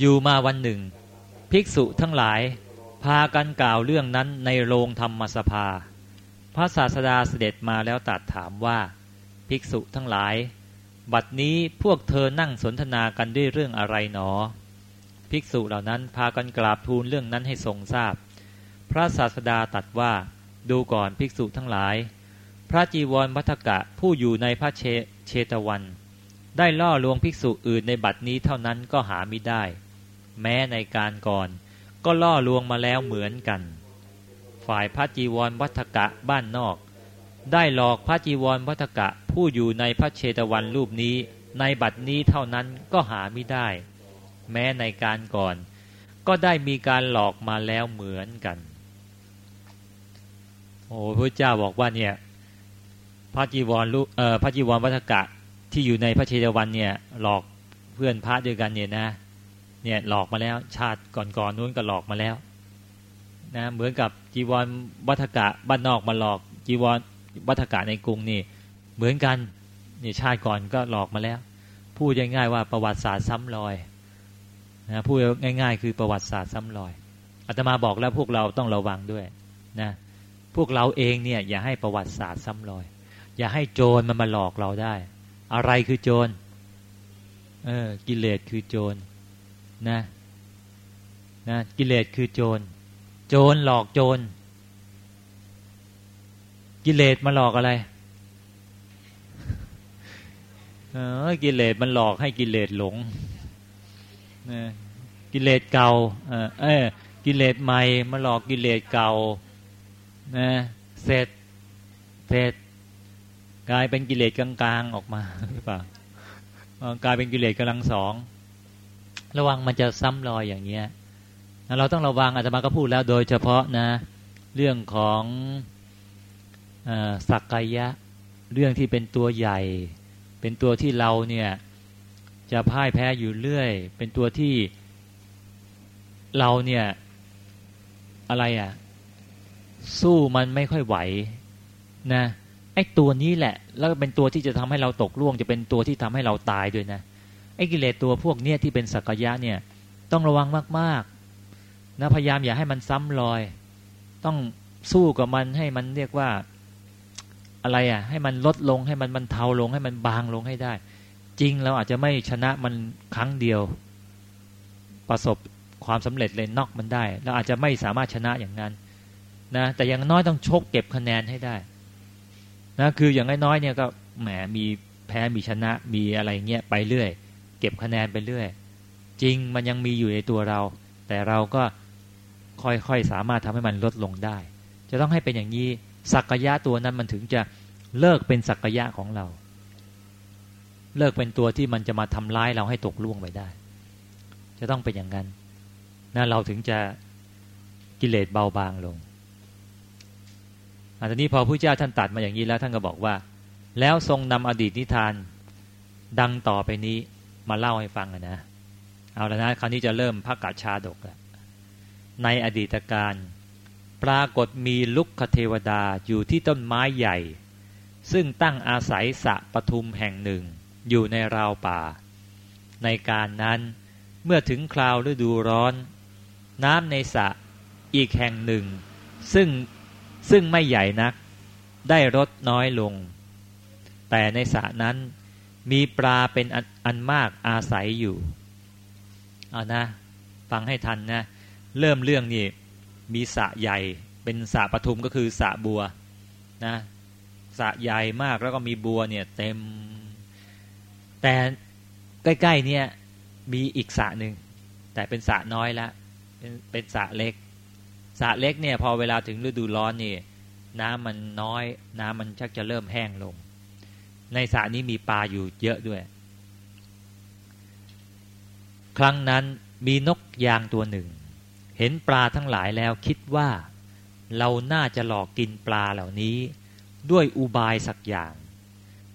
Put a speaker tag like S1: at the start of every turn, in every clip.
S1: อยู่มาวันหนึ่ง ภิกษุทั้งหลาย พากันกล่าวเรื่องนั้นในโรงธรรมสภา พระศาสดาเสด็จมาแล้วตรัสถามว่า ภิกษุทั้งหลาย บัดนี้พวกเธอนั่งสนทนากันด้วยเรื่องอะไรหนอ ภิกษุเหล่านั้นพากันกราบทูลเรื่องนั้นให้ทรงทราบ พระศาสดาตรัสว่าดูก่อนภิกษุทั้งหลาย พระจีวรวัฏกะผู้อยู่ในพระเชเชตวัน ได้ล่อลวงภิกษุอื่นในบัดนี้เท่านั้นก็หาไม่ได้ แม้ในการก่อน ก็ล่อลวงมาแล้วเหมือนกัน ฝ่ายพระจีวรวัฏกะบ้านนอก ได้หลอกพระจีวรวัฏกะผู้อยู่ในพระเชตวันรูปนี้ ในบัดนี้เท่านั้นก็หาไม่ได้ แม้ในการก่อน ก็ได้มีการหลอกมาแล้วเหมือนกัน โอ้พระเจ้าบอกว่าเนี่ยพระจีวรลูเอ่อพระจีวรวัฏกะที่อยู่ในพระเชตวันเนี่ยหลอกเพื่อนพระด้วยกันเนี่ยนะ เนี่ยหลอกมาแล้ว ชาติก่อนๆนนู้นก็หลอกมาแล้วนะเหมือนกับจีวรวัฏกะบ้านนอกมาหลอกจีวรวัฏกะในกรุงนี่ เหมือนกันนี่ชาติก่อนก็หลอกมาแล้ว พูดง่ายๆว่าประวัติศาสตร์ซ้ำรอยนะพูดง่าย ๆ คือประวัติศาสตร์ซ้ำรอยอาตมาบอกแล้วพวกเราต้องระวังด้วยนะพวกเราเองเนี่ยอย่าให้ประวัติศาสตร์ซ้ำรอย อย่าให้โจรมันมาหลอกเราได้ อะไรคือโจรเออกิเลสคือโจร นะนะกิเลสคือโจร โจรหลอกโจร กิเลสมาหลอกอะไรเออกิเลสมันหลอกให้กิเลสหลงนะกิเลสเก่าเออเออกิเลสใหม่มาหลอกกิเลสเก่านะเสร็จเสร็จกลายเป็นกิเลสกลางๆออกมาหรือเปล่ากลายเป็นกิเลสกำลังสอง ระวังมันจะซ้ำรอยอย่างเงี้ยเราต้องระวังอาตมาก็พูดแล้ว โดยเฉพาะนะ เรื่องของอสักกายะ เรื่องที่เป็นตัวใหญ่ เป็นตัวที่เราเนี่ยจะพ่ายแพ้อยู่เรื่อย เป็นตัวที่เราเนี่ยอะไรอะ่ะ สู้มันไม่ค่อยไหวนะไอ้ตัวนี้แหละ แล้วเป็นตัวที่จะทำให้เราตกล่วง จะเป็นตัวที่ทำให้เราตายด้วยนะ ไอ้กิเลสตัวพวกเนี้ยที่เป็นสักยะเนี่ย ต้องระวังมากๆนะพยายามอย่าให้มันซ้ำรอย ต้องสู้กับมันให้มันเรียกว่าอะไรอะ ให้มันลดลงให้มันมันเทาลงให้มันบางลงให้ได้ จริงเราอาจจะไม่ชนะมันครั้งเดียว ประสบความสำเร็จเลยนอกมันได้เราอาจจะไม่สามารถชนะอย่างนั้นนะแต่อย่างน้อยต้องชกเก็บคะแนนให้ได้นะคืออย่างน้อยๆเนี่ยก็แหมมีแพ้มีชนะมีอะไรเงี้ยไปเรื่อย เก็บคะแนนไปเรื่อย จริงมันยังมีอยู่ในตัวเรา แต่เราก็ค่อยๆสามารถทำให้มันลดลงได้ จะต้องให้เป็นอย่างนี้สักยะตัวนั้นมันถึงจะเลิกเป็นสักยะของเรา เลิกเป็นตัวที่มันจะมาทำร้ายเราให้ตกล่วงไปได้ จะต้องเป็นอย่างนั้นนะเราถึงจะกิเลสเบาบางลงอันนี้พอพระเจ้าท่านตัดมาอย่างนี้แล้วท่านก็บอกว่า แล้วทรงนำอดีตนิทานดังต่อไปนี้ มาเล่าให้ฟังนะ เอาแล้วนะคราวนี้จะเริ่มพระกาชาดกแล้วในอดีตการ ปรากฏมีลุกคเทวดาอยู่ที่ต้นไม้ใหญ่ ซึ่งตั้งอาศัยสะปทุมแห่งหนึ่ง อยู่ในราวป่า ในการนั้นเมื่อถึงคราวฤดูร้อน น้ำในสะอีกแห่งหนึ่ง ซึ่งซึ่งไม่ใหญ่นัก ได้ลดน้อยลง แต่ในสระนั้น มีปลาเป็นอันมากอาศัยอยู่เอานะ ฟังให้ทันนะ เริ่มเรื่องนี่มีสระใหญ่ เป็นสระปทุมก็คือสระบัวนะสระใหญ่มากแล้วก็มีบัวเนี่ยเต็ม แต่ใกล้ๆเนี่ยมีอีกสระหนึ่งแต่เป็นสระน้อยละเป็นเป็นสระเล็กสระเล็กเนี่ยพอเวลาถึงฤดูร้อนนี่ น้ำมันน้อย น้ำมันชักจะเริ่มแห้งลง ในสระนี้มีปลาอยู่เยอะด้วย ครั้งนั้นมีนกยางตัวหนึ่ง เห็นปลาทั้งหลายแล้วคิดว่า เราน่าจะหลอกกินปลาเหล่านี้ ด้วยอุบายสักอย่าง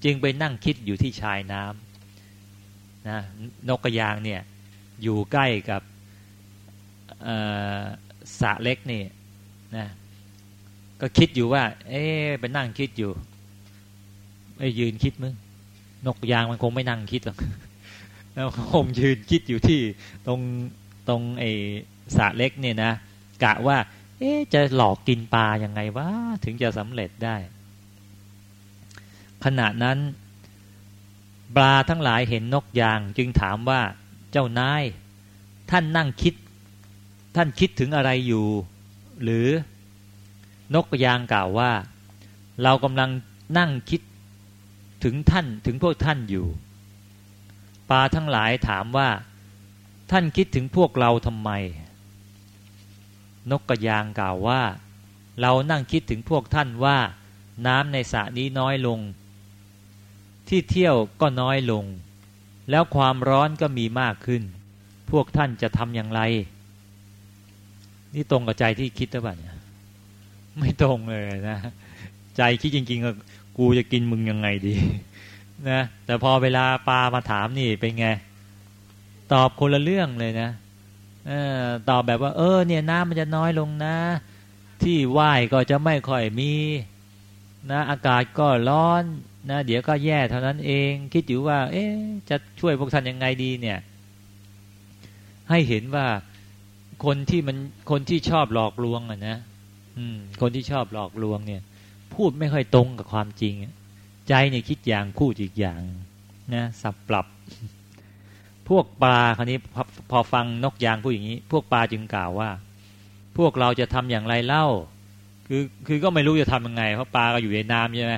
S1: จึงไปนั่งคิดอยู่ที่ชายน้ำนะนกกระยางเนี่ยอยู่ใกล้กับสระเล็กนี่นะก็คิดอยู่ว่า เอ๊ไปนั่งคิดอยู่ ไอ้ยืนคิดมึงนกยางมันคงไม่นั่งคิดหรอกแล้วคงยืนคิดอยู่ที่ตรงตรงไอ้สะเล็กเนี่ยนะกะว่า เอ๊จะหลอกกินปลายังไงวะถึงจะสำเร็จได้ ขณะนั้นปลาทั้งหลายเห็นนกยาง จึงถามว่าเจ้านาย ท่านนั่งคิด ท่านคิดถึงอะไรอยู่ หรือนกยางกล่าวว่า เรากำลังนั่งคิด ถึงท่านถึงพวกท่านอยู่ปลาทั้งหลายถามว่า ท่านคิดถึงพวกเราทำไม นกกระยางกล่าวว่า เรานั่งคิดถึงพวกท่านว่า น้ำในสระนี้น้อยลง ที่เที่ยวก็น้อยลง แล้วความร้อนก็มีมากขึ้น พวกท่านจะทำอย่างไร นี่ตรงกับใจที่คิดหรือเปล่าเนี่ยไม่ตรงเลยนะ ใจคิดจริงๆ กูจะกินมึงยังไงดีนะแต่พอเวลาปลามาถามนี่เป็นไง ตอบคนละเรื่องเลยนะอตอบแบบว่า เออ เนี่ยน้ำมันจะน้อยลงนะ ที่ว่ายก็จะไม่ค่อยมีนะอากาศก็ร้อนนะเดี๋ยวก็แย่เท่านั้นเอง คิดอยู่ว่า เอ๊จะช่วยพวกท่านยังไงดีเนี่ย ให้เห็นว่าคนที่มันคนที่ชอบหลอกลวงอะนะอืม คนที่ชอบหลอกลวงเนี่ย พูดไม่ค่อยตรงกับความจริง ใจเนี่ยคิดอย่างพูดอีกอย่างนะสับปรับ พวกปลาคราวนี้พอพอฟังนกยางพูดอย่างนี้ พวกปลาจึงกล่าวว่า พวกเราจะทำอย่างไรเล่า คือคือก็ไม่รู้จะทำยังไง เพราะปลาก็อยู่ในน้ำใช่ไหม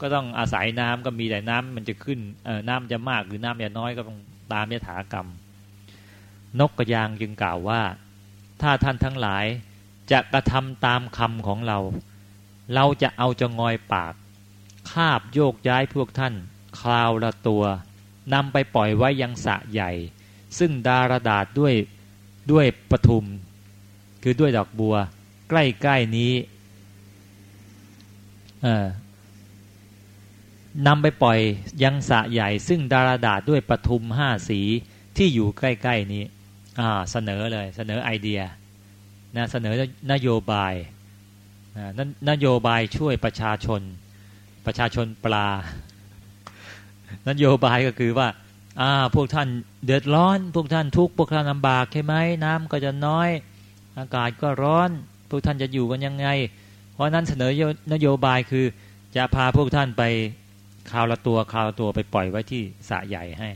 S1: ก็ต้องอาศัยน้ำก็มีแต่น้ำมันจะขึ้นเออน้ำจะมากหรือน้ำจะน้อยก็ต้องตามยถากรรม นกกระยางจึงกล่าวว่า ถ้าท่านทั้งหลายจะกระทำตามคำของเรา เราจะเอาจะงอยปาก คาบโยกย้ายพวกท่าน คราวละตัวนำไปปล่อยไว้ยังสะใหญ่ ซึ่งดารดาษด้วยด้วยปทุม คือด้วยดอกบัว ใกล้ๆนี้นำไปปล่อยยังสะใหญ่ ซึ่งดารดาษด้วยปทุมห้าสีที่อยู่ใกล้ ๆ นี้เสนอเลยเสนอไอเดียนะเสนอนโยบาย นนโยบายช่วยประชาชน ประชาชนปลานโยบายก็คือว่าอ่าพวกท่านเดือดร้อน พวกท่านทุกข์พวกท่านลำบากใช่ไหมน้ำก็จะน้อย อากาศก็ร้อน พวกท่านจะอยู่กันยังไง เพราะนั้นเสนอนโยบายคือจะพาพวกท่านไปข่าวละตัวข่าวละตัวไปปล่อยไว้ที่สะใหญ่ให้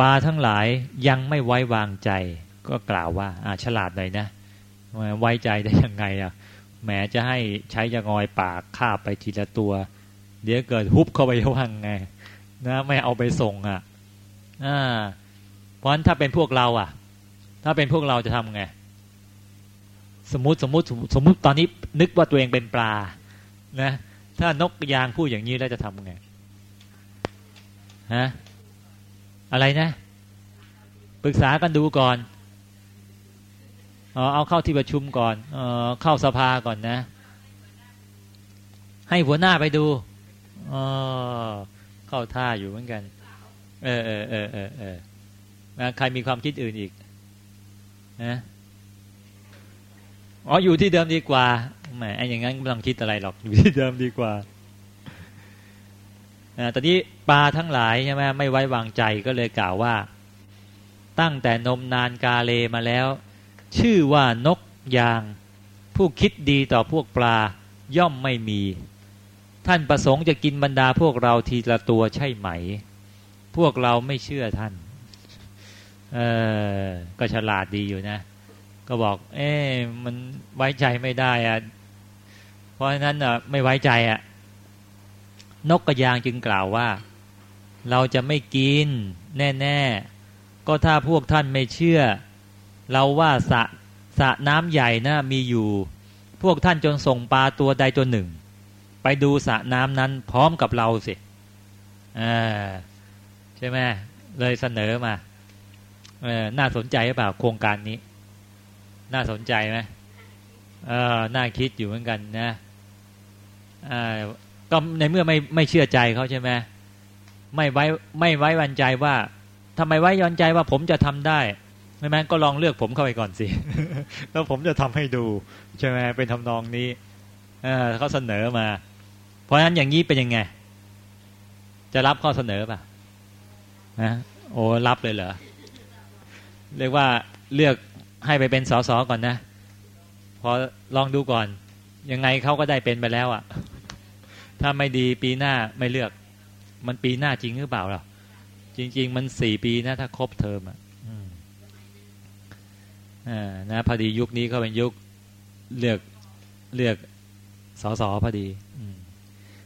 S1: บาทั้งหลายยังไม่ไว้วางใจก็กล่าวว่าอาฉลาดหน่อยนะ ไว้ใจได้ยังไงอะแหมจะให้ใช้จะงอยปากคาบไปทีละตัว เดี๋ยวเกิดฮุบเข้าไปว่างไง นะไม่เอาไปส่งอะอ่าเพราะฉะนั้นถ้าเป็นพวกเราอะ ถ้าเป็นพวกเราจะทำไงสมมติสมมติสมมติตอนนี้นึกว่าตัวเองเป็นปลา นะ ถ้านกยางพูดอย่างนี้แล้วจะทำไงฮะอะไรนะ ปรึกษากันดูก่อน เอาเข้าที่ประชุมก่อนเอเข้าสภาก่อนนะ ให้หัวหน้าไปดูอเข้าท่าอยู่เหมือนกัน เออเออเออเออเออใครมีความคิดอื่นอีกนะอ๋ออยู่ที่เดิมดีกว่าแหมไอ้อย่างนั้นไม่ต้องคิดอะไรหรอกอยู่ที่เดิมดีกว่าตอนนี้ปลาทั้งหลายใช่ไหมไม่ไว้วางใจก็เลยกล่าวว่า ตั้งแต่นมนานกาเลมาแล้ว ชื่อว่านกยาง ผู้คิดดีต่อพวกปลาย่อมไม่มี ท่านประสงค์จะกินบรรดาพวกเราทีละตัวใช่ไหม พวกเราไม่เชื่อท่าน เออก็ฉลาดดีอยู่นะ ก็บอก เอ๊มันไว้ใจไม่ได้อะเพราะฉะนั้นอะไม่ไว้ใจอะ นกกระยางจึงกล่าวว่า เราจะไม่กิน แน่ ๆ ก็ถ้าพวกท่านไม่เชื่อ เราว่าสระสะน้ำใหญ่นะมีอยู่ พวกท่านจงส่งปลาตัวใดตัวหนึ่ง ไปดูสระน้ำนั้นพร้อมกับเราสิอ่าใช่ไหมเลยเสนอมาเออน่าสนใจหรือเปล่าโครงการนี้ น่าสนใจไหมเออน่าคิดอยู่เหมือนกันนะอ่าก็ในเมื่อไม่ไม่เชื่อใจเขาใช่ไหมไม่ไว้ไม่ไว้วันใจว่าทำไมไว้ยอนใจว่าผมจะทำได้ ไม่แม้ก็ลองเลือกผมเข้าไปก่อนสิ แล้วผมจะทำให้ดู ใช่ไหมเป็นทำนองนี้เเขาเสนอมา เพราะฉะนั้นอย่างนี้เป็นยังไง จะรับข้อเสนอป่ะนะโอ้รับเลยเหรอ เรียกว่าเลือกให้ไปเป็นสสก่อนนะ พอลองดูก่อน ยังไงเขาก็ได้เป็นไปแล้วอะ่ะ ถ้าไม่ดีปีหน้าไม่เลือก มันปีหน้าจริงหรือเปล่าหรอจริง ๆ มันสี่ปีนะถ้าครบเทอมอะอ่า นะพอดียุคนี้เขาเป็นยุคเลือกเลือกสอสอพอดี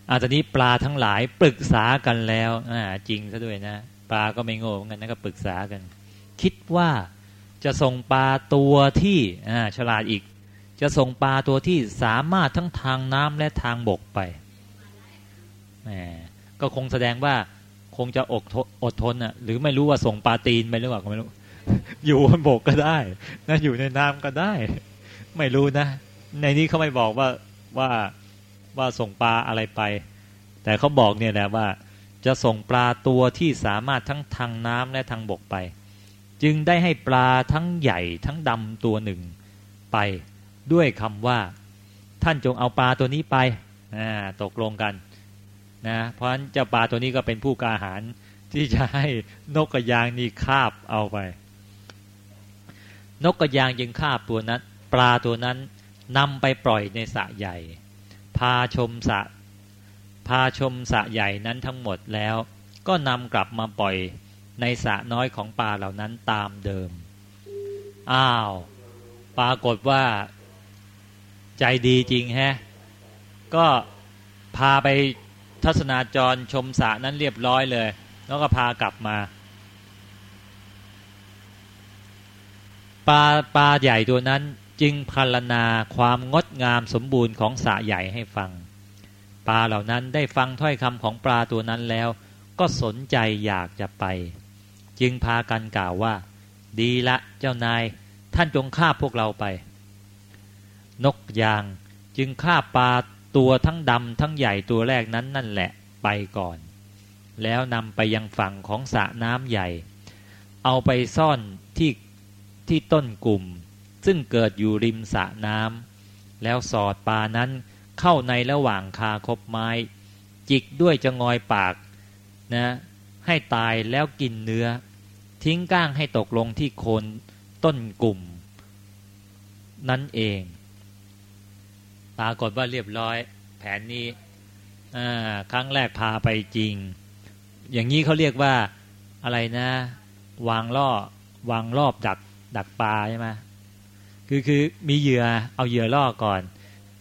S1: อาตอนนี้ปลาทั้งหลายปรึกษากันแล้วอ่าจริงซะด้วยนะ ปลาก็ไม่โง่เหมือนกันนะก็ปรึกษากัน คิดว่าจะส่งปลาตัวที่อ่าฉลาดอีก จะส่งปลาตัวที่สามารถทั้งทางน้ำและทางบกไปแหมก็คงแสดงว่าคงจะอกอดทนอะหรือไม่รู้ว่าส่งปลาตีนไปหรือเปล่าก็ไม่รู้ อยู่บนบกก็ได้นะอยู่ในน้ำก็ได้ ไม่รู้นะ ในนี้เขาไม่บอกว่าว่าว่าส่งปลาอะไรไป แต่เขาบอกเนี่ยนะว่า จะส่งปลาตัวที่สามารถทั้งทางน้ำและทางบกไป จึงได้ให้ปลาทั้งใหญ่ทั้งดำตัวหนึ่งไปด้วยคำว่า ท่านจงเอาปลาตัวนี้ไปตกลงกันนะเพราะฉะนั้นเจ้าปลาตัวนี้ก็เป็นผู้กาหารที่จะให้นกกระยางนี่คาบเอาไป นกกระยางยังคาตัวนั้น ปลาตัวนั้นนำไปปล่อยในสระใหญ่ พาชมสระพาชมสระใหญ่นั้นทั้งหมดแล้ว ก็นำกลับมาปล่อยในสระน้อยของปลาเหล่านั้นตามเดิม อ้าว ปรากฏว่า ใจดีจริงแฮะ ก็พาไปทัศนาจรชมสระนั้นเรียบร้อยเลย แล้วก็พากลับมา ปลาปลาใหญ่ตัวนั้นจึงพรรณนาความงดงามสมบูรณ์ของสระใหญ่ให้ฟัง ปลาเหล่านั้นได้ฟังถ้อยคำของปลาตัวนั้นแล้ว ก็สนใจอยากจะไป จึงพากันกล่าวว่า ดีละเจ้านายท่านจงฆ่าพวกเราไป นกยางจึงฆ่าปลาตัวทั้งดำทั้งใหญ่ตัวแรกนั้นนั่นแหละไปก่อน แล้วนำไปยังฝั่งของสระน้ำใหญ่ เอาไปซ่อนที่ ที่ต้นกลุ่ม ซึ่งเกิดอยู่ริมสระน้ำแล้วสอดปลานั้นเข้าในระหว่างคาคบไม้ จิกด้วยจะงอยปากนะให้ตายแล้วกินเนื้อ ทิ้งก้างให้ตกลงที่โคนต้นกลุ่ม นั่นเองปรากฏว่าเรียบร้อย แผนนี้ครั้งแรกพาไปจริง อย่างนี้เขาเรียกว่าอะไรนะ วางล่อวางรอบดัก ดักปลาใช่ไหมคือคือมีเหยื่อเอาเหยื่อล่อก่อน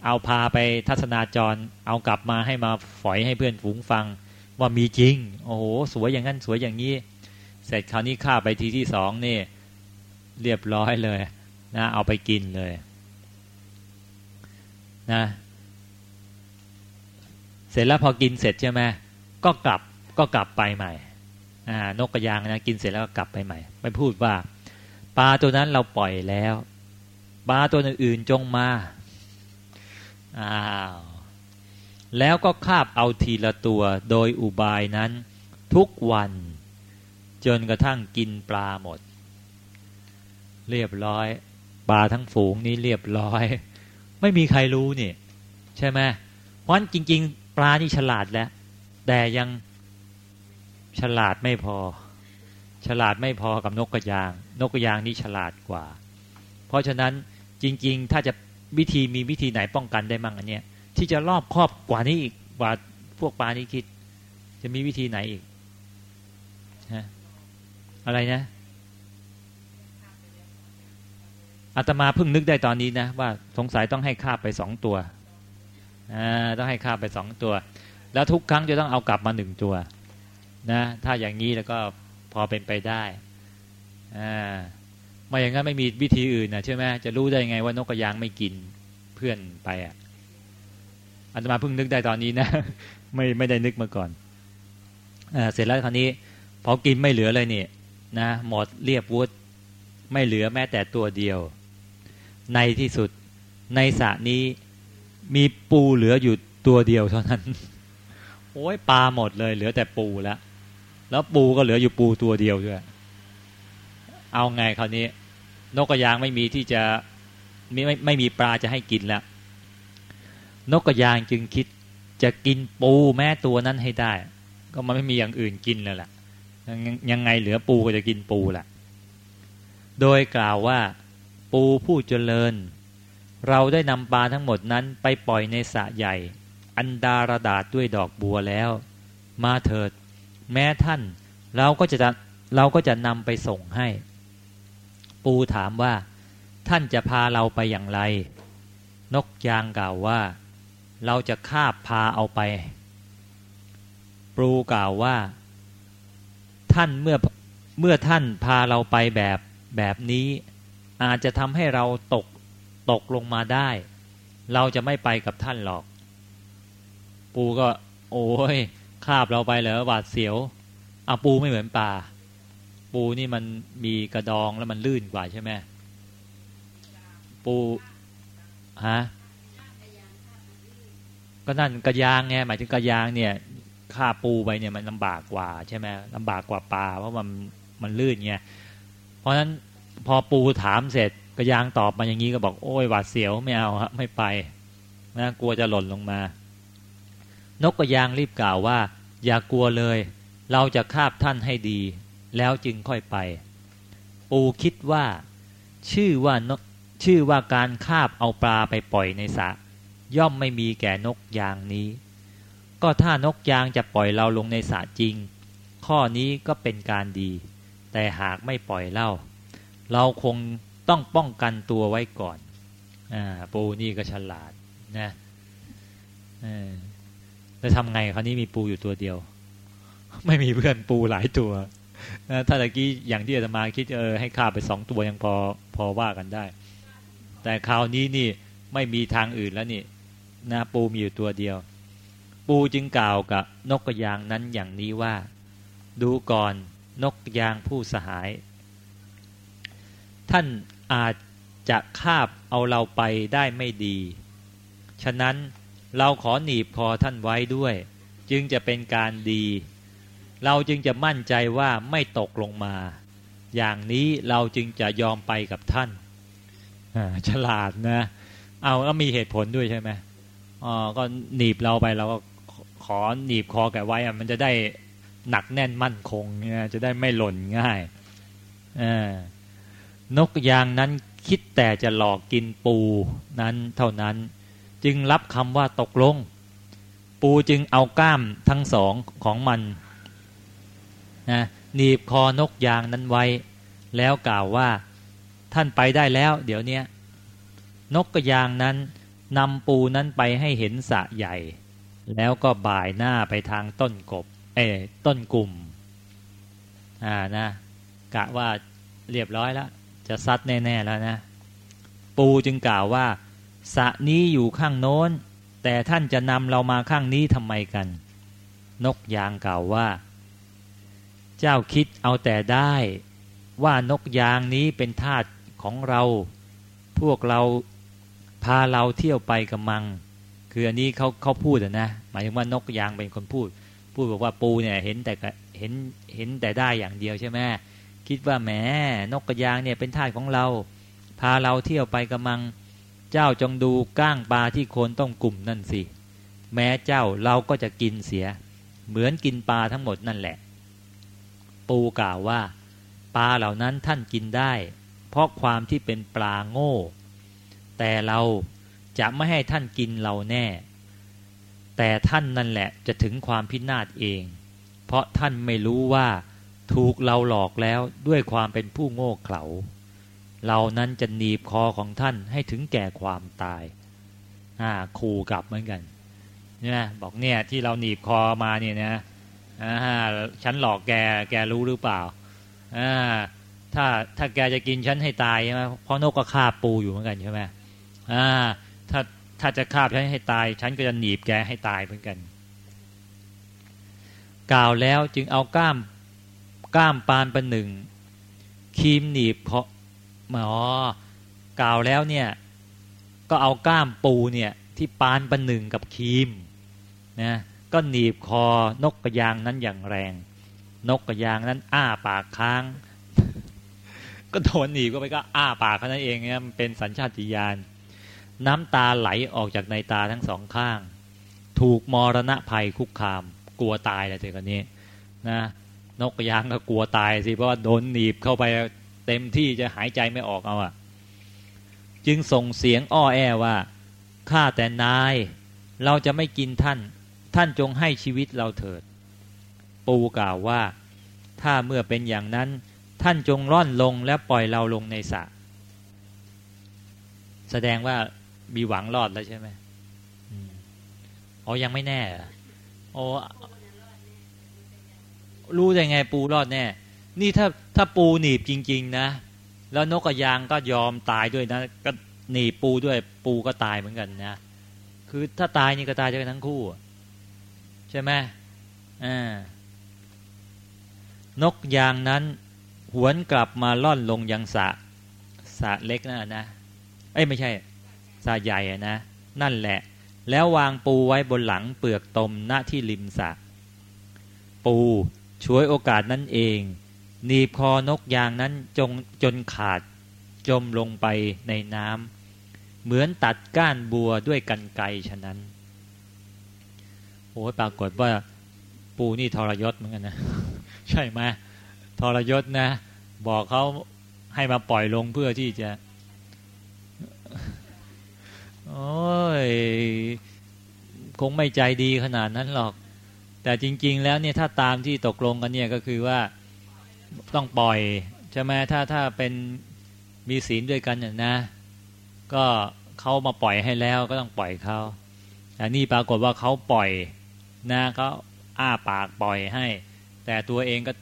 S1: เอาพาไปทัศนาจร เอากลับมาให้มาฝอยให้เพื่อนฝูงฟัง ว่ามีจริง โอ้โห สวยอย่างนั้นสวยอย่างนี้ เสร็จคราวนี้ฆ่าไปทีที่สองนี่ เรียบร้อยเลยนะเอาไปกินเลยนะเสร็จแล้วพอกินเสร็จใช่ไหมก็กลับก็กลับไปใหม่นกกระยางนะกินเสร็จแล้วก็กลับไปใหม่ไปพูดว่า ปลาตัวนั้นเราปล่อยแล้วปลาตัวอื่นๆจงมาอ้าวแล้วก็คาบเอาทีละตัวโดยอุบายนั้นทุกวัน จนกระทั่งกินปลาหมด เรียบร้อย ปลาทั้งฝูงนี้เรียบร้อย ไม่มีใครรู้นี่ใช่ไหมเพราะจริง ๆ ปลานี่ฉลาดแล้ว แต่ยังฉลาดไม่พอ ฉลาดไม่พอกับนกกระยาง นกกระยางนี่ฉลาดกว่า เพราะฉะนั้นจริง ๆ ถ้าจะวิธีมีวิธีไหนป้องกันได้มั่งอันเนี้ยที่จะรอบครอบกว่านี้อีกกว่าพวกปลานี่คิด จะมีวิธีไหนอีกฮะอะไรนะอาตมาเพิ่งนึกได้ตอนนี้นะว่าสงสัยต้องให้คาบไปสองตัวอ่าต้องให้คาบไปสองตัว แล้วทุกครั้งจะต้องเอากลับมาหนึ่งตัวนะถ้าอย่างนี้แล้วก็ พอเป็นไปได้อ่ามาอย่างนั้นไม่มีวิธีอื่นนะใช่ไหมจะรู้ได้ไงว่านกกระยางไม่กินเพื่อนไปอะอาตมาเพิ่งนึกได้ตอนนี้นะไม่ไม่ได้นึกมาก่อนอ่าเสร็จแล้วคราวนี้พอกินไม่เหลือเลยนี่นะหมดเรียบวุฒไม่เหลือแม้แต่ตัวเดียว ในที่สุดในสระนี้มีปูเหลืออยู่ตัวเดียวเท่านั้น โอ้ยปลาหมดเลยเหลือแต่ปูแล้ว แล้วปูก็เหลืออยู่ปูตัวเดียวด้วย เอาไงคราวนี้ นกกระยางไม่มีที่จะไม่ไม่ไม่มีปลาจะให้กินแล้ว นกกระยางจึงคิดจะกินปูแม่ตัวนั้นให้ได้ ก็มันไม่มีอย่างอื่นกินแล้วแหละยังไงเหลือปูก็จะกินปูแหละโดยกล่าวว่าปูผู้เจริญ เราได้นำปลาทั้งหมดนั้นไปปล่อยในสระใหญ่ อันดารดาษด้วยดอกบัวแล้ว มาเถิด แม้ท่าน เราก็จะเราก็จะนำไปส่งให้ ปูถามว่า ท่านจะพาเราไปอย่างไร นกยางกล่าวว่า เราจะคาบพาเอาไป ปูกล่าวว่า ท่านเมื่อเมื่อท่านพาเราไปแบบแบบนี้ อาจจะทำให้เราตกตกลงมาได้ เราจะไม่ไปกับท่านหรอก ปูก็ โอ้ย คาบเราไปเหรอบาดเสียวอาปูไม่เหมือนปลาปูนี่มันมีกระดองแล้วมันลื่นกว่าใช่ไหมปูฮะก็นั่นกระยางไงหมายถึงกระยางเนี่ยฆ่าปูไปเนี่ยมันลำบากกว่าใช่ไหมลำบากกว่าปลาเพราะมันมันลื่นไงเพราะฉะนั้นพอปูถามเสร็จกระยางตอบมาอย่างนี้ก็บอกโอ้ยหวาดเสียวไม่เอาครับไม่ไปนะกลัวจะหล่นลงมา นกกระยางรีบกล่าวว่า อย่ากลัวเลย เราจะคาบท่านให้ดี แล้วจึงค่อยไป ปูคิดว่า ชื่อว่านกชื่อว่าการคาบเอาปลาไปปล่อยในสระย่อมไม่มีแก่นกยางนี้ ก็ถ้านกยางจะปล่อยเราลงในสระจริง ข้อนี้ก็เป็นการดี แต่หากไม่ปล่อยเล่า เราคงต้องป้องกันตัวไว้ก่อน อ่า ปูนี่ก็ฉลาดนะเออ แล้วทำไงคราวนี้มีปูอยู่ตัวเดียว ไม่มีเพื่อนปูหลายตัวถ้าตะกี้อย่างที่อาตมาคิดเออให้ข้าไปสองตัวยังพอพอว่ากันได้ แต่คราวนี้นี่ไม่มีทางอื่นแล้วนี่นะปูมีอยู่ตัวเดียว ปูจึงกล่าวกับนกกระยางนั้นอย่างนี้ว่า ดูก่อนนกยางผู้สหาย ท่านอาจจะคาบเอาเราไปได้ไม่ดี ฉะนั้น เราขอหนีบคอท่านไว้ด้วย จึงจะเป็นการดี เราจึงจะมั่นใจว่าไม่ตกลงมา อย่างนี้เราจึงจะยอมไปกับท่านฉลาดนะ เอาแล้วมีเหตุผลด้วยใช่ไหมอ๋อก็หนีบเราไปเราก็ขอหนีบคอแกไว้อะมันจะได้หนักแน่นมั่นคงเนี่ยจะได้ไม่หล่นง่ายนกยางนั้นคิดแต่จะหลอกกินปูนั้นเท่านั้น จึงรับคำว่าตกลง ปูจึงเอาก้ามทั้งสองของมันนะหนีบคอนกยางนั้นไว้ แล้วกล่าวว่าท่านไปได้แล้ว เดี๋ยวนี้นกกระยางนั้นนำปูนั้นไปให้เห็นสะใหญ่ แล้วก็บ่ายหน้าไปทางต้นกบ เอต้นกลุ่มอ่านะกะว่าเรียบร้อยแล้ว จะซัดแน่ ๆ แล้วนะ ปูจึงกล่าวว่า สะนี้อยู่ข้างโน้น แต่ท่านจะนำเรามาข้างนี้ทำไมกัน นกยางกล่าวว่า เจ้าคิดเอาแต่ได้ว่านกยางนี้เป็นทาสของเรา พวกเราพาเราเที่ยวไปกับมัง คืออันนี้เขาเขาพูดนะ หมายถึงว่านกยางเป็นคนพูด พูดบอกว่าปูเนี่ยเห็นแต่เห็นเห็นแต่ได้อย่างเดียวใช่ไหมคิดว่าแหมนกกระยางเนี่ยเป็นทาสของเรา พาเราเที่ยวไปกำมัง เจ้าจงดูก้างปลาที่โคนต้องกลุ่มนั่นสิ แม้เจ้าเราก็จะกินเสีย เหมือนกินปลาทั้งหมดนั่นแหละ ปูกล่าวว่า ปลาเหล่านั้นท่านกินได้ เพราะความที่เป็นปลาโง่ แต่เราจะไม่ให้ท่านกินเราแน่ แต่ท่านนั่นแหละจะถึงความพินาศเอง เพราะท่านไม่รู้ว่าถูกเราหลอกแล้วด้วยความเป็นผู้โง่เขลา เรานั้นจะหนีบคอของท่านให้ถึงแก่ความตายอ่าขู่กลับเหมือนกันเนี่ยบอกเนี่ยที่เราหนีบคอมาเนี่ยนะอ่าฉันหลอกแกแกรู้หรือเปล่าอ่าถ้าถ้าแกจะกินฉันให้ตายใช่ไหมเพราะนกก็ฆ่าปูอยู่เหมือนกันใช่ไหมอ่าถ้าถ้าจะฆ่าฉันให้ตาย ฉันก็จะหนีบแกให้ตายเหมือนกัน กล่าวแล้วจึงเอาก้ามก้ามปานประหนึ่งคีมหนีบเพาะ หมอกล่าวแล้วเนี่ยก็เอาก้ามปูเนี่ยที่ปานประหนึ่งกับคีมนะก็หนีบคอนกกระยางนั้นอย่างแรง นกกระยางนั้น อ้าปากค้าง ก็โดนหนีบก็ไปก็อ้าปากเขานั้นเองเนี่ยมันเป็นสัญชาติญาณน้ำตาไหลออกจากในตาทั้งสองข้าง ถูกมรณะภัยคุกคาม กลัวตายเลยเด็กคนนี้นะนกยางก็กลัวตายสิเพราะว่าโดนหนีบเข้าไป เต็มที่จะหายใจไม่ออกเอาอะจึงส่งเสียงอ้อแอว่าข้าแต่นายเราจะไม่กินท่าน ท่านจงให้ชีวิตเราเถิด ปูกล่าวว่า ถ้าเมื่อเป็นอย่างนั้น ท่านจงร่อนลงและปล่อยเราลงในสระแสดงว่ามีหวังรอดแล้วใช่ไหมอ๋อยังไม่แน่โอ้รู้ได้ไงปูรอดแน่ นี่ถ้าถ้าปูหนีบจริง ๆ นะ แล้วนกกระยางก็ยอมตายด้วยนะ ก็หนีปูด้วยปูก็ตายเหมือนกันนะ คือถ้าตายนี่ก็ตายด้วยทั้งคู่ ใช่ไหมอ่านกยางนั้น หวนกลับมาล่อนลงยังสะสะเล็กนะนะ เอ้ยไม่ใช่สะใหญ่นะ นั่นแหละ แล้ววางปูไว้บนหลังเปลือกตมหน้าที่ริมสะ ปูช่วยโอกาสนั้นเอง หนีบคอนกยางนั้นจงจนขาดจมลงไปในน้ำเหมือนตัดก้านบัวด้วยกันไกฉะนั้น โอ้ปรากฏว่าปูนี่ทรยศเหมือนกันนะ ใช่ไหมทรยศนะ บอกเขาให้มาปล่อยลงเพื่อที่จะ โอ้ย คงไม่ใจดีขนาดนั้นหรอก แต่จริง ๆ แล้วเนี่ยถ้าตามที่ตกลงกันเนี่ยก็คือว่า ต้องปล่อยใช่ไหมถ้าถ้าเป็นมีศีลด้วยกันเนี่ยนะ ก็เขามาปล่อยให้แล้วก็ต้องปล่อยเขาแต่นี่ปรากฏว่าเขาปล่อยนะเขาอ้าปากปล่อยให้ แต่ตัวเองก็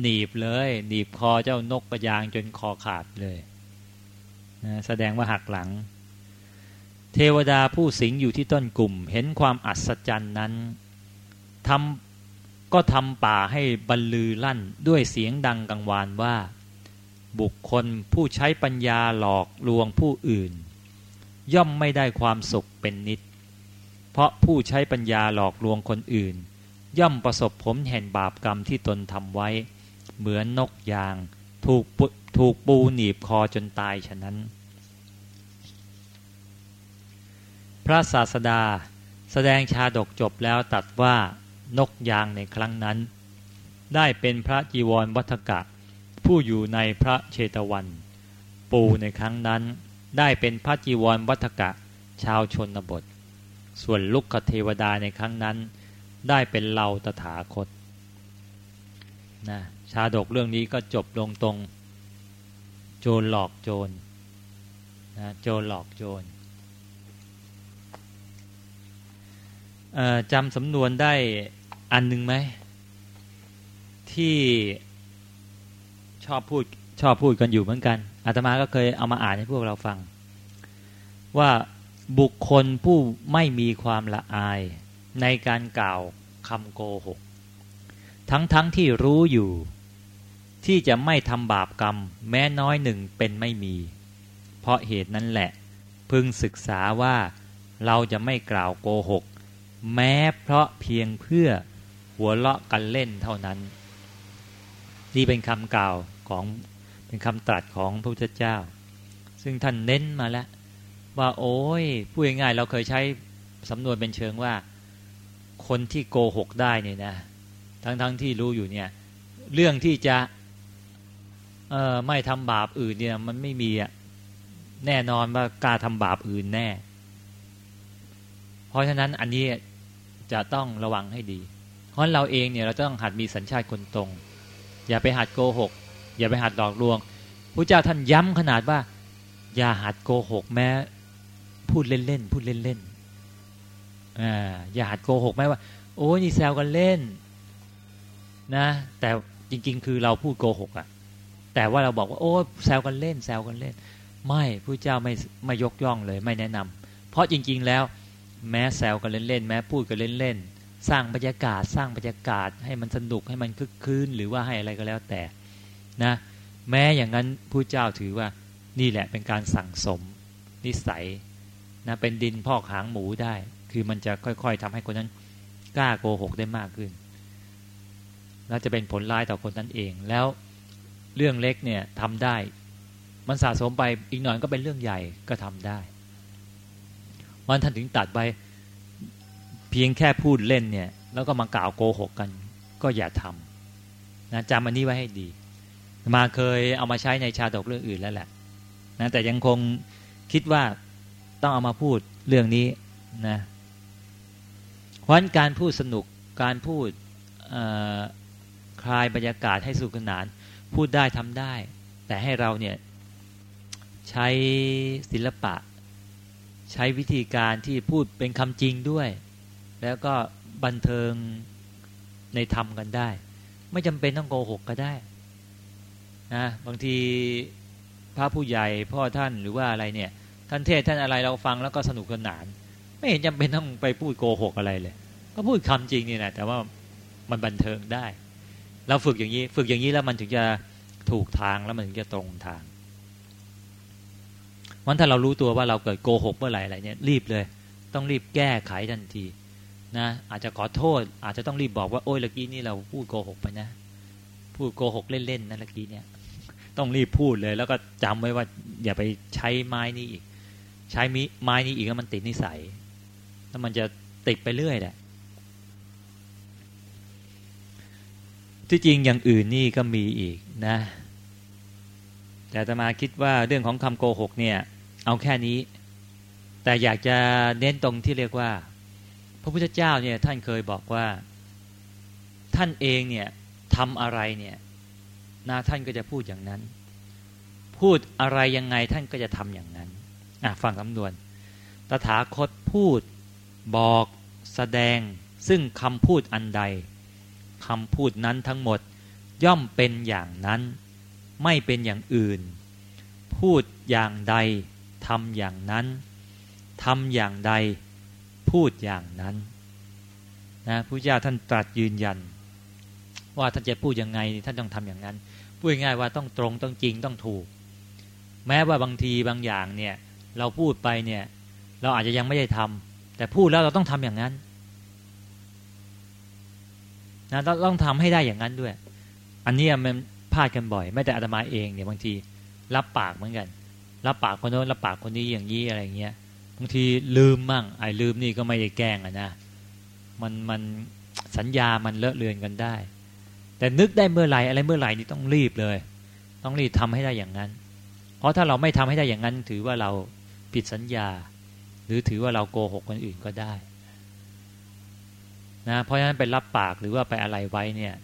S1: หนีบเลย หนีบคอเจ้านกกระยางจนคอขาดเลยนะแสดงว่าหักหลัง เทวดาผู้สิงอยู่ที่ต้นกลุ่ม เห็นความอัศจรรย์นั้นทำ ก็ทำป่าให้บรรลือลั่นด้วยเสียงดังกังวานว่า บุคคลผู้ใช้ปัญญาหลอกลวงผู้อื่น ย่อมไม่ได้ความสุขเป็นนิด เพราะผู้ใช้ปัญญาหลอกลวงคนอื่น ย่อมประสบผลแห่งบาปกรรมที่ตนทำไว้ เหมือนนกยาง ถูกถูกปูหนีบคอจนตายฉะนั้น พระศาสดาแสดงชาดกจบแล้วตัดว่า นกยางในครั้งนั้น ได้เป็นพระจีวรวัฒกะ ผู้อยู่ในพระเชตวัน ปูในครั้งนั้น ได้เป็นพระจีวรวัฒกะ ชาวชนบท ส่วนลุกขเทวดาในครั้งนั้น ได้เป็นเราตถาคตนะชาดกเรื่องนี้ก็จบลงตรง โจรหลอกโจรนะโจรหลอกโจรจำสำนวนได้ อันหนึ่งไหม ที่ชอบพูดชอบพูดกันอยู่เหมือนกันอาตมาก็เคยเอามาอ่านให้พวกเราฟัง ว่าบุคคลผู้ไม่มีความละอาย ในการกล่าวคำโกหก ทั้งๆทที่รู้อยู่ ที่จะไม่ทำบาปกรรม แม้น้อยหนึ่งเป็นไม่มี เพราะเหตุนั้นแหละ พึงศึกษาว่าเราจะไม่กล่าวโกหก แม้เพราะเพียงเพื่อ หัวเราะกันเล่นเท่านั้น นี่เป็นคำกล่าวของเป็นคำตรัสของพระพุทธเจ้า ซึ่งท่านเน้นมาแล้ว ว่าโอ้ยพูดง่ายๆเราเคยใช้สำนวนเป็นเชิงว่า คนที่โกหกได้เนี่ยนะ ทั้งๆทที่รู้อยู่เนี่ย เรื่องที่จะเออไม่ทำบาปอื่นเนี่ย มันไม่มีอะแน่นอนว่ากล้าทำบาปอื่นแน่ เพราะฉะนั้นอันนี้จะต้องระวังให้ดี เพราะเราเองเนี่ยเราต้องหัดมีสัญชาติคนตรง อย่าไปหัดโกหก อย่าไปหัดหลอกลวงพระเจ้าท่านย้ำขนาดว่า อย่าหัดโกหกแม้ พูดเล่นๆพูดเล่นๆอ่าอย่าหัดโกหกแม้ว่า โอ้ยนี่แซวกันเล่น นะ แต่จริง ๆ คือเราพูดโกหกอะแต่ว่าเราบอกว่า โอ้แซวกันเล่น แซวกันเล่น ไม่พระเจ้าไม่ไม่ยกย่องเลย ไม่แนะนำเพราะจริง ๆ แล้ว แม้แซวกันเล่นๆแม้พูดกันเล่นๆ สร้างบรรยากาศ สร้างบรรยากาศให้มันสนุกให้มันคึกคืนหรือว่าให้อะไรก็แล้วแต่นะแม้อย่างนั้นผู้เจ้าถือว่านี่แหละเป็นการสั่งสม นิสัยนะเป็นดินพอกหางหมูได้ คือมันจะค่อยๆทำให้คนนั้นกล้าโกหกได้มากขึ้น แล้วจะเป็นผลร้ายต่อคนนั้นเอง แล้วเรื่องเล็กเนี่ยทำได้ มันสะสมไปอีกหน่อยก็เป็นเรื่องใหญ่ก็ทำได้มันท่านถึงตัดไป เพียงแค่พูดเล่นเนี่ย แล้วก็มากล่าวโกหกกัน ก็อย่าทำนะจำอันนี้ไว้ให้ดี มาเคยเอามาใช้ในชาดกเรื่องอื่นแล้วแหละนะแต่ยังคงคิดว่าต้องเอามาพูดเรื่องนี้นะเพราะการพูดสนุกการพูดคลายบรรยากาศให้สุขนาน พูดได้ทำได้ แต่ให้เราเนี่ยใช้ศิลปะ ใช้วิธีการที่พูดเป็นคำจริงด้วย แล้วก็บันเทิงในธรรมกันได้ ไม่จำเป็นต้องโกหกก็ได้นะบางทีพระผู้ใหญ่พ่อท่านหรือว่าอะไรเนี่ย ท่านเทศท่านอะไรเราฟังแล้วก็สนุกสนาน ไม่เห็นจำเป็นต้องไปพูดโกหกอะไรเลย ก็พูดคำจริงนี่แหละแต่ว่ามันบันเทิงได้เราฝึกอย่างนี้ ฝึกอย่างนี้แล้วมันถึงจะถูกทางแล้วมันถึงจะตรงทางวันถ้าเรารู้ตัวว่าเราเกิดโกหกเมื่อไหร่อะไรเนี่ยรีบเลย ต้องรีบแก้ไขทันที นะอาจจะขอโทษ อาจจะต้องรีบบอกว่าโอ้ยเมื่อกี้นี่เราพูดโกหกไปนะ พูดโกหกเล่นๆนะเมื่อกี้เนี่ย ต้องรีบพูดเลย แล้วก็จำไว้ว่า อย่าไปใช้ไม้นี้อีก ใช้ไม้นี้อีกแล้วมันติดนิสัย แล้วมันจะติดไปเรื่อยแหละที่จริงอย่างอื่นนี่ก็มีอีกนะ แต่ตมาคิดว่าเรื่องของคำโกหกเนี่ย เอาแค่นี้ แต่อยากจะเน้นตรงที่เรียกว่า พระพุทธเจ้าเนี่ยท่านเคยบอกว่า ท่านเองเนี่ยทำอะไรเนี่ยนาท่านก็จะพูดอย่างนั้น พูดอะไรยังไงท่านก็จะทำอย่างนั้นอะฟังคำนวณตถาคตพูดบอกแสดง ซึ่งคำพูดอันใดคำพูดนั้นทั้งหมดย่อมเป็นอย่างนั้น ไม่เป็นอย่างอื่น พูดอย่างใดทำอย่างนั้นทำอย่างใด พูดอย่างนั้นนะพระเจ้าท่านตรัสยืนยัน ว่าท่านจะพูดยังไงท่านต้องทำอย่างนั้นพูดง่ายว่าต้องตรงต้องจริงต้องถูก แม้ว่าบางทีบางอย่างเนี่ย เราพูดไปเนี่ย เราอาจจะยังไม่ได้ทำแต่พูดแล้วเราต้องทำอย่างนั้นนะต้องต้องทำให้ได้อย่างนั้นด้วย อันนี้มันพลาดกันบ่อย ไม่แต่อาตมาเองเนี่ยบางที รับปากเหมือนกัน รับปากคนโน้นรับปากคนนี้อย่างนี้อะไรเงี้ย บางทีลืมมั่งไอ้ลืมนี่ก็ไม่ได้แกล้งอะนะมันมันสัญญามันเลอะเลือนกันได้ แต่นึกได้เมื่อไหร่อะไรเมื่อไหร่นี่ต้องรีบเลย ต้องรีบทำให้ได้อย่างนั้น เพราะถ้าเราไม่ทำให้ได้อย่างนั้น ถือว่าเราผิดสัญญา หรือถือว่าเราโกหกคนอื่นก็ได้นะเพราะฉะนั้นไปรับปากหรือว่าไปอะไรไว้เนี่ย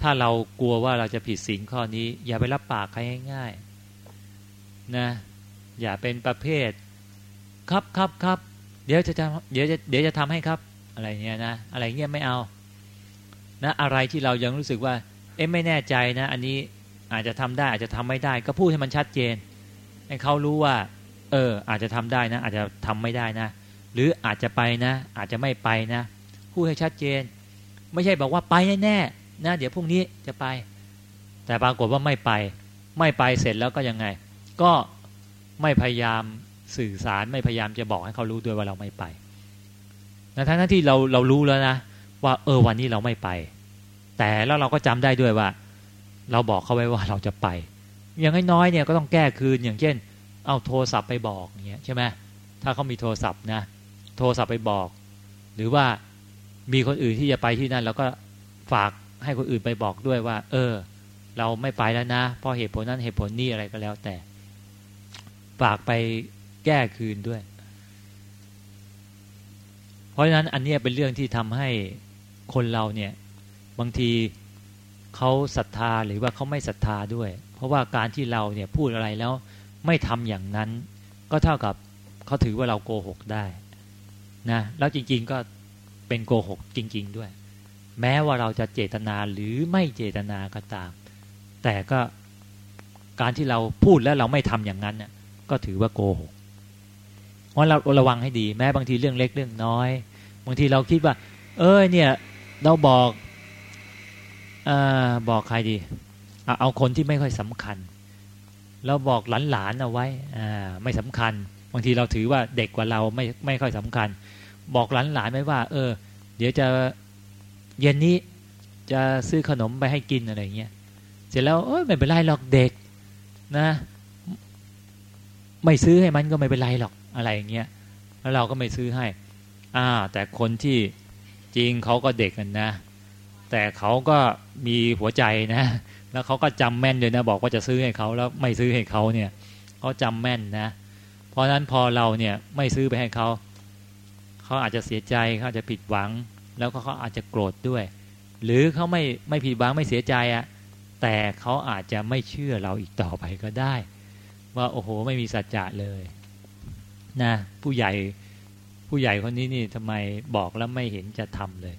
S1: ถ้าเรากลัวว่าเราจะผิดศีลข้อนี้ อย่าไปรับปากใครง่ายๆนะอย่าเป็นประเภท ครับครับครับเดี๋ยวจะจะเดี๋ยวจะเดี๋ยวจะทำให้ครับ อะไรเงี้ยนะ อะไรเงี้ยไม่เอา นะ อะไรที่เรายังรู้สึกว่า เอ๊ะไม่แน่ใจนะ อันนี้อาจจะทำได้อาจจะทำไม่ได้ ก็พูดให้มันชัดเจน ให้เขารู้ว่า เออ อาจจะทำได้นะ อาจจะทำไม่ได้นะ หรืออาจจะไปนะ อาจจะไม่ไปนะ พูดให้ชัดเจน ไม่ใช่บอกว่าไปแน่ๆนะ เดี๋ยวพรุ่งนี้จะไป แต่ปรากฏว่าไม่ไป ไม่ไปเสร็จแล้วก็ยังไง ก็ไม่พยายาม สื่อสารไม่พยายามจะบอกให้เขารู้ด้วยว่าเราไม่ไปนะทั้งที่เราเรารู้แล้วนะว่า เออวันนี้เราไม่ไป แต่แล้วเราก็จำได้ด้วยว่า เราบอกเขาไว้ว่าเราจะไป อย่างน้อยๆเนี่ยก็ต้องแก้คืนอย่างเช่น เอาโทรศัพท์ไปบอกอย่างเงี้ยใช่ไหมถ้าเขามีโทรศัพท์นะโทรศัพท์ไปบอก หรือว่ามีคนอื่นที่จะไปที่นั่นเราก็ฝากให้คนอื่นไปบอกด้วยว่า เออ เราไม่ไปแล้วนะเพราะเหตุผลนั้นเหตุผลนี้อะไรก็แล้วแต่ ฝากไป แก้คืนด้วย เพราะฉะนั้นอันนี้เป็นเรื่องที่ทำให้คนเราเนี่ยบางทีเขาศรัทธาหรือว่าเขาไม่ศรัทธาด้วย เพราะว่าการที่เราเนี่ยพูดอะไรแล้วไม่ทำอย่างนั้น ก็เท่ากับเขาถือว่าเราโกหกได้นะแล้วจริง ๆก็เป็นโกหกจริง ๆ ด้วย แม้ว่าเราจะเจตนาหรือไม่เจตนาก็ตาม แต่ก็การที่เราพูดแล้วเราไม่ทำอย่างนั้นเนี่ยก็ถือว่าโกหก เพราะเราระวังให้ดี แม้บางทีเรื่องเล็กเรื่องน้อย บางทีเราคิดว่า เอ้ยเนี่ยเราบอกอบอกใครดี เอาคนที่ไม่ค่อยสำคัญ เราบอกหลานๆเอาไว้ไม่สำคัญ บางทีเราถือว่าเด็กกว่าเราไม่ไม่ค่อยสำคัญ บอกหลานหลานไว้ว่า เออ เดี๋ยวจะเย็นนี้จะซื้อขนมไปให้กินอะไรเงี้ยเสร็จแล้วเออไม่เป็นไรหรอกเด็กนะ ไม่ซื้อให้มันก็ไม่เป็นไรหรอก อะไรเงี้ยแล้วเราก็ไม่ซื้อให้อ่าแต่คนที่จริงเขาก็เด็กกันนะ แต่เขาก็มีหัวใจนะ แล้วเขาก็จำแม่นเลยนะ บอกว่าจะซื้อให้เขาแล้วไม่ซื้อให้เขาเนี่ยเขาจำแม่นนะ เพราะฉะนั้นพอเราเนี่ยไม่ซื้อไปให้เขาเขาอาจจะเสียใจเขาอาจจะผิดหวัง แล้วก็เขาอาจจะโกรธด้วย หรือเขาไม่ไม่ผิดหวังไม่เสียใจอะแต่เขาอาจจะไม่เชื่อเราอีกต่อไปก็ได้ ว่าโอ้โหไม่มีสัจจะเลย นะผู้ใหญ่ผู้ใหญ่คนนี้นี่ทำไมบอกแล้วไม่เห็นจะทำเลย